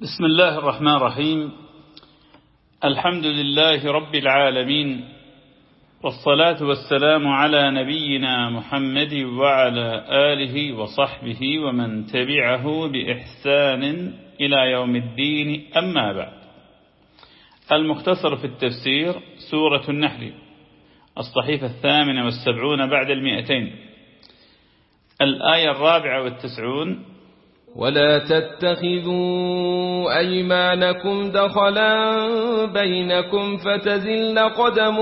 بسم الله الرحمن الرحيم. الحمد لله رب العالمين والصلاة والسلام على نبينا محمد وعلى آله وصحبه ومن تبعه بإحسان إلى يوم الدين. أما بعد المختصر في التفسير سورة النحل الصحيفة الثامنة والسبعون بعد المئتين. الآية الرابعة والتسعون ولا تتخذوا أيمانكم دخلا بينكم فتزل قدم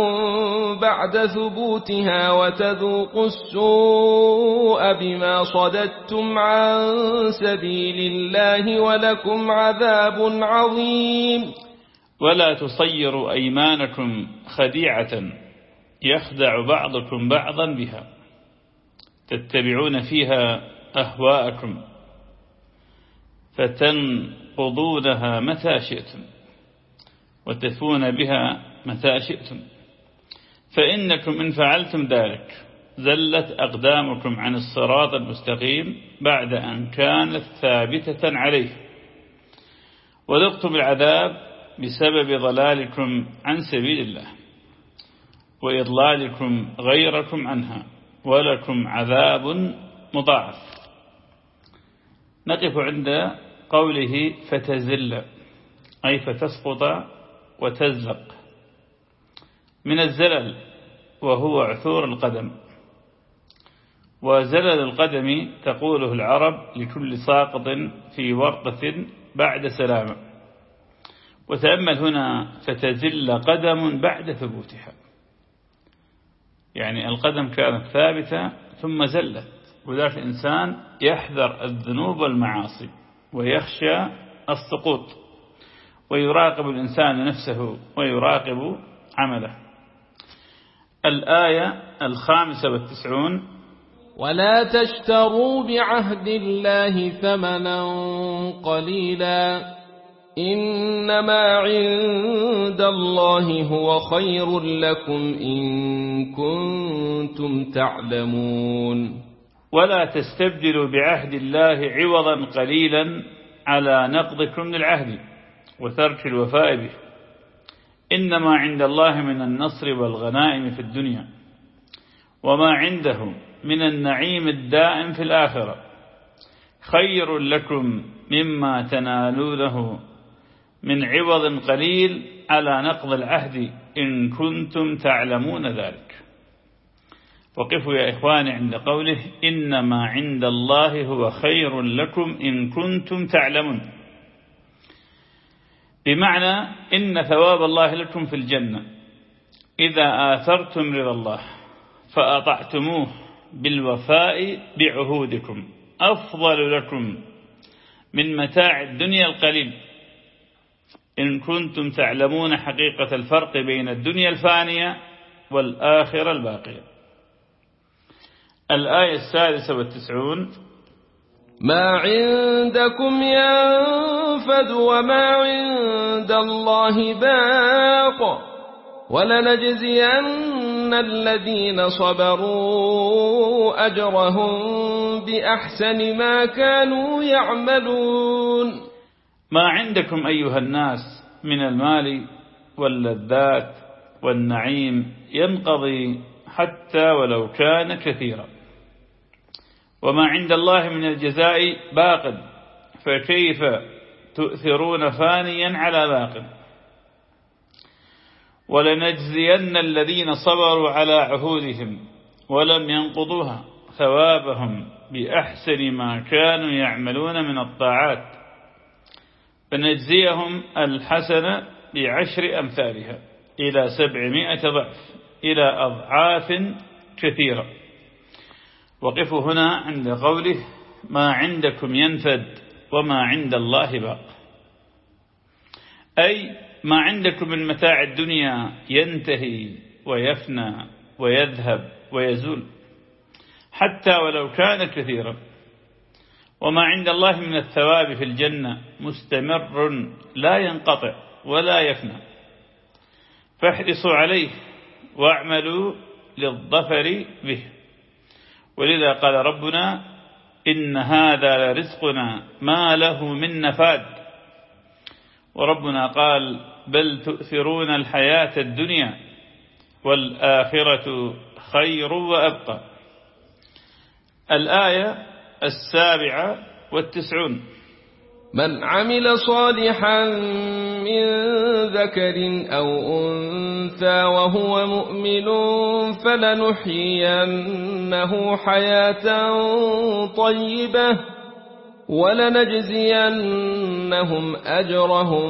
بعد ثبوتها وتذوقوا السوء بما صددتم عن سبيل الله ولكم عذاب عظيم. ولا تصيروا أيمانكم خديعة يخدع بعضكم بعضا بها. تتبعون فيها أهواءكم. فتنقضونها متى شئتم وتفون بها متى شئتم. فإنكم إن فعلتم ذلك زلت أقدامكم عن الصراط المستقيم بعد أن كانت ثابتة عليه وذقتم العذاب بسبب ضلالكم عن سبيل الله وإضلالكم غيركم عنها ولكم عذاب مضاعف. نقف عند قوله فتزل أي فتسقط وتزلق. من الزلل وهو عثور القدم. وزلل القدم تقوله العرب لكل ساقط في ورقة بعد سلامة. وتأمل هنا فتزل قدم بعد ثبوتها. يعني القدم كانت ثابتة ثم زلت. وذلك الإنسان يحذر الذنوب والمعاصي. ويخشى السقوط ويراقب الإنسان نفسه ويراقب عمله. الآية الخامسة والتسعون. ولا تشتروا بعهد الله ثمنا قليلا إنما عند الله هو خير لكم إن كنتم تعلمون. ولا تستبدلوا بعهد الله عوضا قليلا على نقضكم للعهد وترك الوفاء به. إنما عند الله من النصر والغنائم في الدنيا وما عنده من النعيم الدائم في الآخرة. خير لكم مما تنالونه من عوض قليل على نقض العهد إن كنتم تعلمون ذلك. وقفوا يا إخواني عند قوله إنما عند الله هو خير لكم إن كنتم تعلمون. بمعنى إن ثواب الله لكم في الجنة. إذا آثرتم رضا الله فأطعتموه بالوفاء بعهودكم. أفضل لكم من متاع الدنيا القليل. إن كنتم تعلمون حقيقة الفرق بين الدنيا الفانية والآخرة الباقية. الآية السادسة والتسعون. ما عندكم ينفد وما عند الله باق ولنجزين الذين صبروا أجرهم بأحسن ما كانوا يعملون. ما عندكم أيها الناس من المال واللذات والنعيم ينقضي حتى ولو كان كثيرا. وما عند الله من الجزاء باق. فكيف تؤثرون فانيا على باق؟ ولنجزين الذين صبروا على عهودهم ولم ينقضوها ثوابهم بأحسن ما كانوا يعملون من الطاعات. فنجزيهم الحسنة بعشر أمثالها إلى سبعمائة ضعف إلى أضعاف كثيرة. وقفوا هنا عند قوله ما عندكم ينفد وما عند الله باق. أي ما عندكم من متاع الدنيا ينتهي ويفنى ويذهب ويزول. حتى ولو كان كثيرا. وما عند الله من الثواب في الجنة مستمر لا ينقطع ولا يفنى. فاحرصوا عليه واعملوا للظفر به. ولذا قال ربنا إن هذا لرزقنا ما له من نفاد. وربنا قال بل تؤثرون الحياة الدنيا والآخرة خير وأبقى. الآية السابعة والتسعون. من عمل صالحا من ذكر أو أنثى وهو مؤمن فلنحيينه حياة طيبة ولنجزينهم أجرهم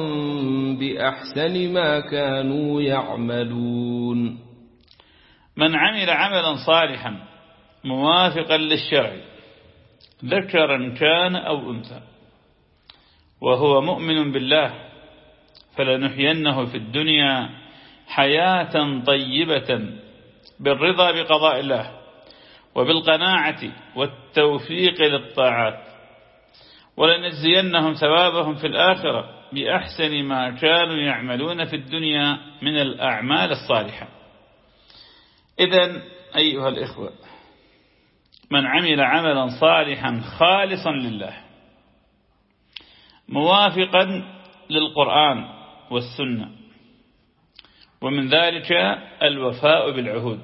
بأحسن ما كانوا يعملون. من عمل عملا صالحا موافقا للشرع ذكرا كان أو أنثى وهو مؤمن بالله فلنحيينه في الدنيا حياة طيبة بالرضا بقضاء الله وبالقناعة والتوفيق للطاعات. ولنجزينهم ثوابهم في الآخرة بأحسن ما كانوا يعملون في الدنيا من الأعمال الصالحة. إذا أيها الإخوة من عمل عملا صالحا خالصا لله موافقا للقرآن والسنة. ومن ذلك الوفاء بالعهود.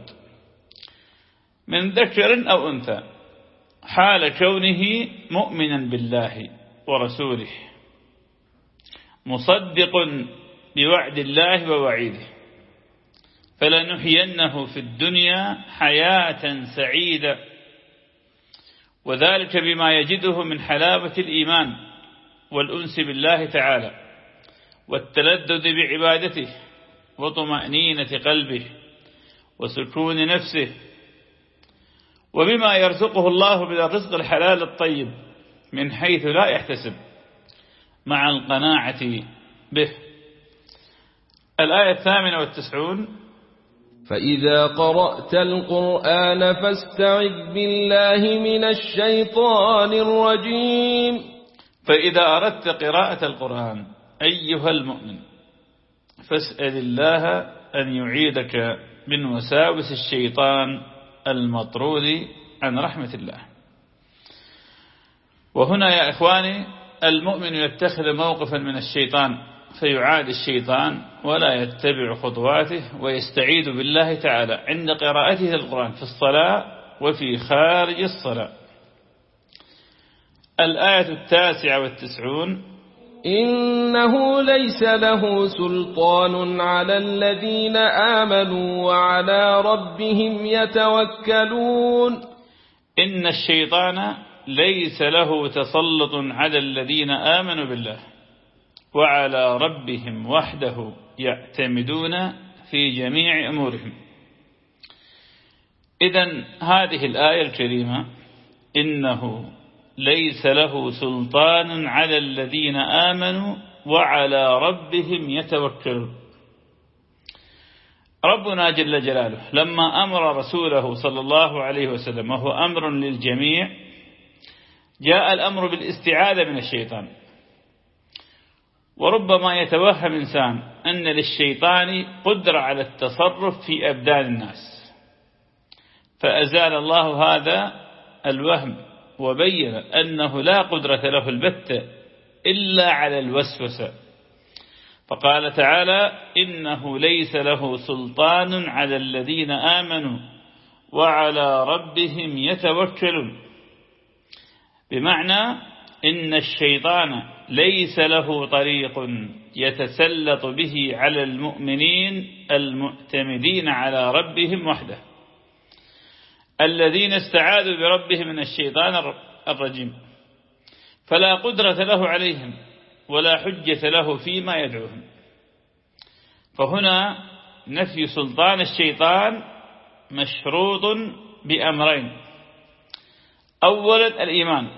من ذكر أو أنثى حال كونه مؤمنا بالله ورسوله مصدق بوعد الله ووعيده فلنحيينه في الدنيا حياة سعيدة وذلك بما يجده من حلاوة الإيمان والأنس بالله تعالى. والتلذذ بعبادته وطمأنينة قلبه وسكون نفسه وبما يرزقه الله من الرزق الحلال الطيب من حيث لا يحتسب مع القناعة به. الآية الثامنة والتسعون فإذا قرأت القرآن فاستعذ بالله من الشيطان الرجيم. فإذا أردت قراءة القرآن أيها المؤمن فاسأل الله أن يعيدك من وساوس الشيطان المطرود عن رحمة الله. وهنا يا إخواني المؤمن يتخذ موقفا من الشيطان فيعاد الشيطان ولا يتبع خطواته ويستعيد بالله تعالى عند قراءته القرآن في الصلاة وفي خارج الصلاة. الآية التاسعة والتسعون إنه ليس له سلطان على الذين آمنوا وعلى ربهم يتوكلون. إن الشيطان ليس له تسلط على الذين آمنوا بالله وعلى ربهم وحده يعتمدون في جميع أمورهم. إذا هذه الآية الكريمة إنه ليس له سلطان على الذين آمنوا وعلى ربهم يتوكلون. ربنا جل جلاله لما أمر رسوله صلى الله عليه وسلم وهو أمر للجميع جاء الأمر بالاستعاذة من الشيطان. وربما يتوهم إنسان أن للشيطان قدرة على التصرف في أبدان الناس. فأزال الله هذا الوهم. وبين أنه لا قدرة له البتة إلا على الوسوسة فقال تعالى إنه ليس له سلطان على الذين آمنوا وعلى ربهم يتوكلون. بمعنى إن الشيطان ليس له طريق يتسلط به على المؤمنين المؤتمدين على ربهم وحده. الذين استعاذوا بربهم من الشيطان الرجيم. فلا قدرة له عليهم ولا حجة له فيما يدعوهم. فهنا نفي سلطان الشيطان مشروط بأمرين. أولا الإيمان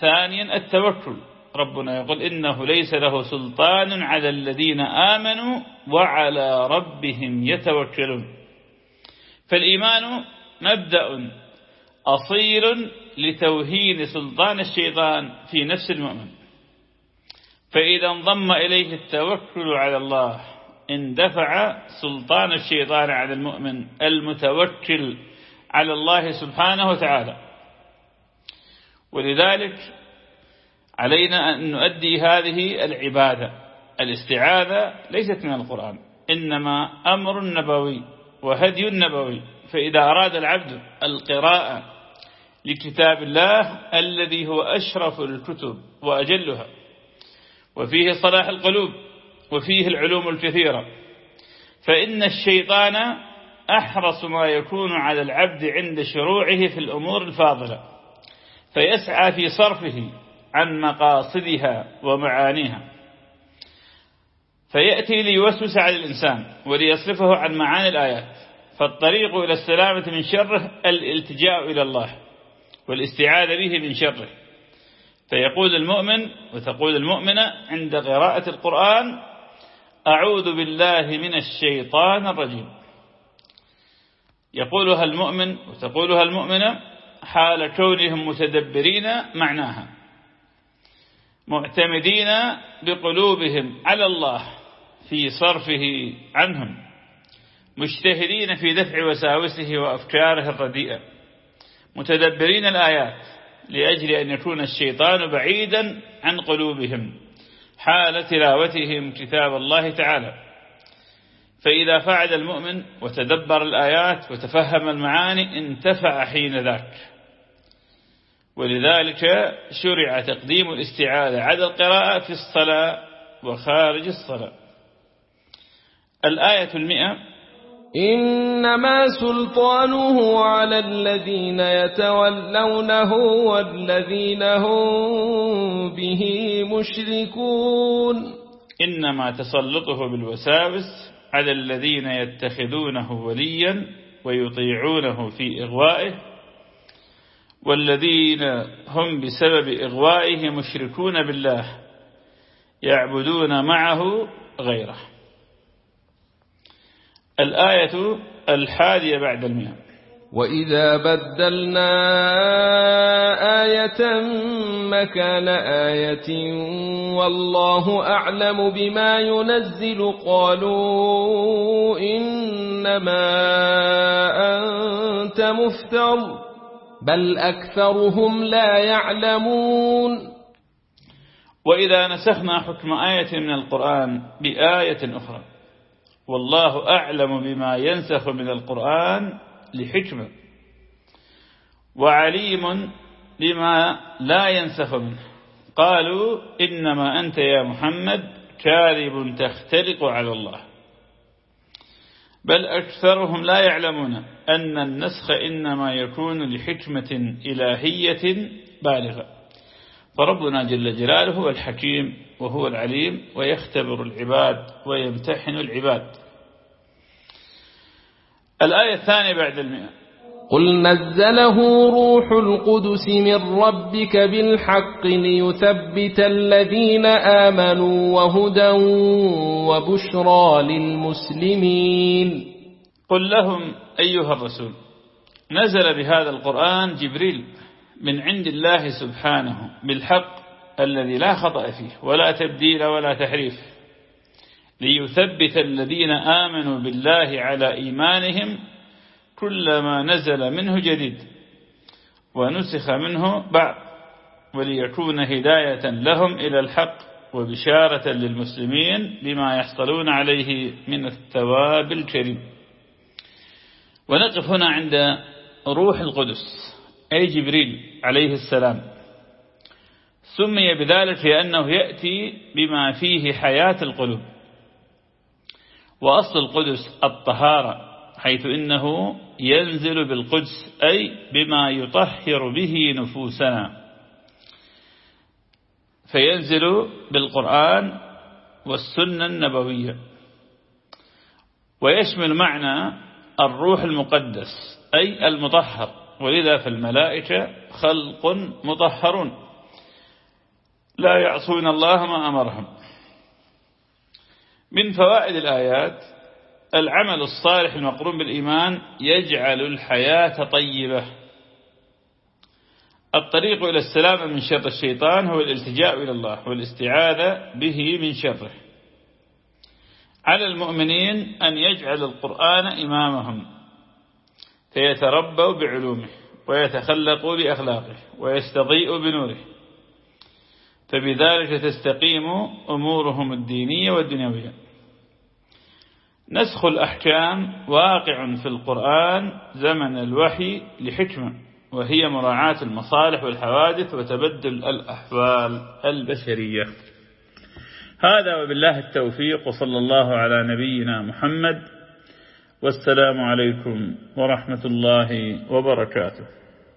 ثانيا التوكل. ربنا يقول إنه ليس له سلطان على الذين آمنوا وعلى ربهم يتوكلون. فالإيمان مبدأ أصيل لتوهين سلطان الشيطان في نفس المؤمن. فإذا انضم إليه التوكل على الله اندفع سلطان الشيطان على المؤمن المتوكل على الله سبحانه وتعالى. ولذلك علينا أن نؤدي هذه العبادة. الاستعاذة ليست من القرآن إنما أمر نبوي وهدي نبوي. فإذا أراد العبد القراءة لكتاب الله الذي هو أشرف الكتب وأجلها وفيه صلاح القلوب وفيه العلوم الكثيرة فإن الشيطان أحرص ما يكون على العبد عند شروعه في الأمور الفاضلة فيسعى في صرفه عن مقاصدها ومعانيها فيأتي ليوسوس على الإنسان وليصرفه عن معاني الآيات. فالطريق إلى السلامة من شره الالتجاء إلى الله والاستعاذة به من شره. فيقول المؤمن وتقول المؤمنة عند قراءة القرآن أعوذ بالله من الشيطان الرجيم. يقولها المؤمن وتقولها المؤمنة حال كونهم متدبرين معناها معتمدين بقلوبهم على الله في صرفه عنهم. مجتهدين في دفع وساوسه وأفكاره الرديئة. متدبرين الآيات لأجل أن يكون الشيطان بعيدا عن قلوبهم حال تلاوتهم كتاب الله تعالى. فإذا فعل المؤمن وتدبر الآيات وتفهم المعاني انتفع حين ذاك. ولذلك شرع تقديم الاستعاذة على القراءة في الصلاة وخارج الصلاة. الآية المئة إنما سلطانه على الذين يتولونه والذين هم به مشركون. إنما تسلطه بالوساوس على الذين يتخذونه وليا ويطيعونه في إغوائه والذين هم بسبب إغوائه مشركون بالله يعبدون معه غيره. الآية الحادية بعد المئة. وإذا بدلنا آية مكان آية والله أعلم بما ينزل قالوا إنما أنت مفتر بل أكثرهم لا يعلمون. وإذا نسخنا حكم آية من القرآن بآية أخرى. والله أعلم بما ينسخ من القرآن لحكمة وعليم لما لا ينسخ منه. قالوا إنما أنت يا محمد كاذب تختلق على الله. بل أكثرهم لا يعلمون أن النسخ إنما يكون لحكمة إلهية بالغة. فربنا جل جلاله هو الحكيم وهو العليم ويختبر العباد ويمتحن العباد. الآية الثانية بعد المئة. قل نزله روح القدس من ربك بالحق ليثبت الذين آمنوا وهدى وبشرى للمسلمين. قل لهم أيها الرسول نزل بهذا القرآن جبريل من عند الله سبحانه بالحق الذي لا خطأ فيه ولا تبديل ولا تحريف ليثبت الذين آمنوا بالله على إيمانهم كلما نزل منه جديد ونسخ منه بعض وليكون هداية لهم إلى الحق وبشارة للمسلمين بما يحصلون عليه من الثواب الكريم. ونقف هنا عند روح القدس أي جبريل عليه السلام. سمي بذلك لأنه يأتي بما فيه حياة القلوب. وأصل القدس الطهارة حيث إنه ينزل بالقدس أي بما يطهر به نفوسنا. فينزل بالقرآن والسنة النبوية. ويشمل معنى الروح المقدس أي المطهر. ولذا فالملائكة خلق مطهرون. لا يعصون الله ما أمرهم. من فوائد الآيات العمل الصالح المقرون بالإيمان يجعل الحياة طيبة. الطريق إلى السلامة من شر الشيطان هو الالتجاء إلى الله والاستعاذة به من شره. على المؤمنين أن يجعل القرآن إمامهم فيتربوا بعلومه ويتخلقوا بأخلاقه ويستضيئوا بنوره. فبذلك تستقيم أمورهم الدينية والدنيوية. نسخ الأحكام واقع في القرآن زمن الوحي لحكمة وهي مراعاة المصالح والحوادث وتبدل الأحوال البشرية. هذا وبالله التوفيق وصلى الله على نبينا محمد. والسلام عليكم ورحمة الله وبركاته.